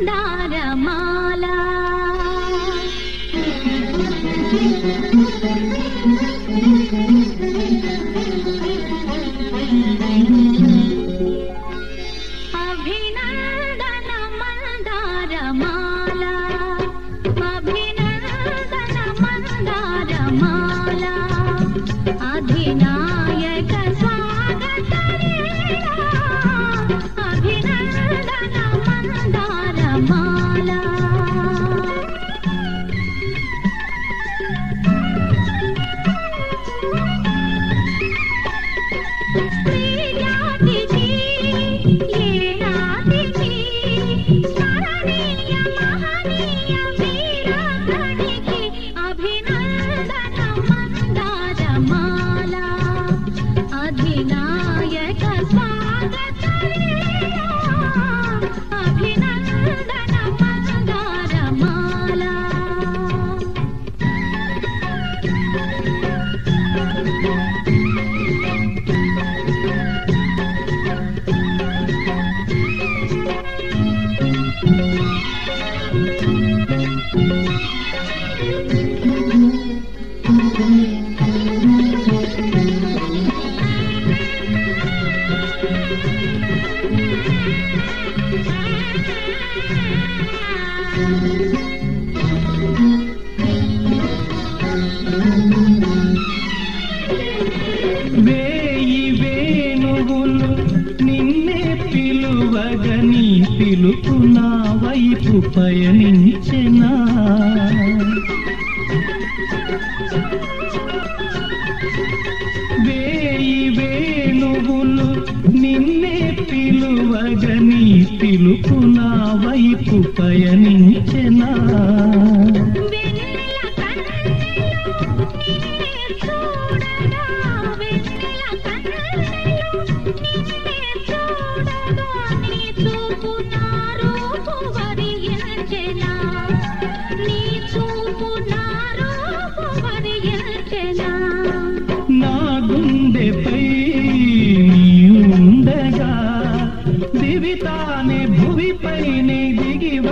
మందారమాల అభినందన మందారమాల వేయి వేణువులు నిన్నే పిలువగని పిలుపు నా వైపు పయనించెనా. పిలువగని పిలుపు నా వైపు పయనించెనా నీ చూపు నా రూపు వరియించెనా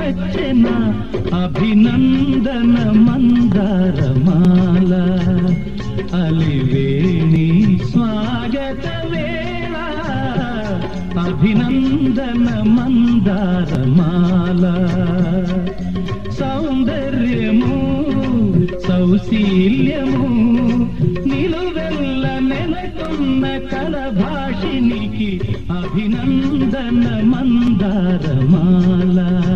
వచ్చెన అభినందన మందరమాల. అలివేణి స్వాగత వేళ అభినందన మందరమాల. సౌందర్యము సౌశీల్యము నిలువెల్ల నెలకొన్న కల భాషినికి అభినందన మందారమాల.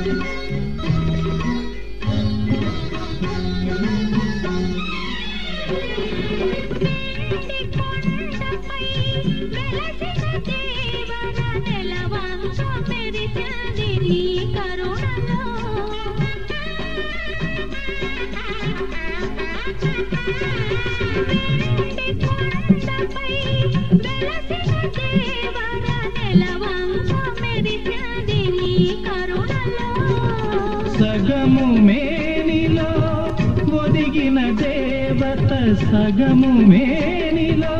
ఒదిగిన దేవత సగము మేనిలో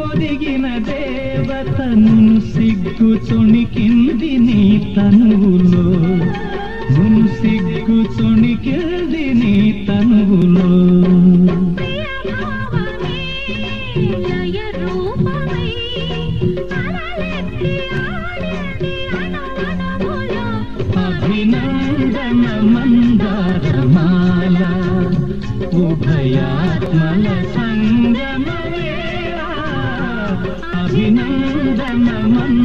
ఒదిగిన దేవతను సిగ్గు చుణికింది నీ తనువులో. నును సిగ్గు చుణికింది నీ తనువులో. రూప అభినందన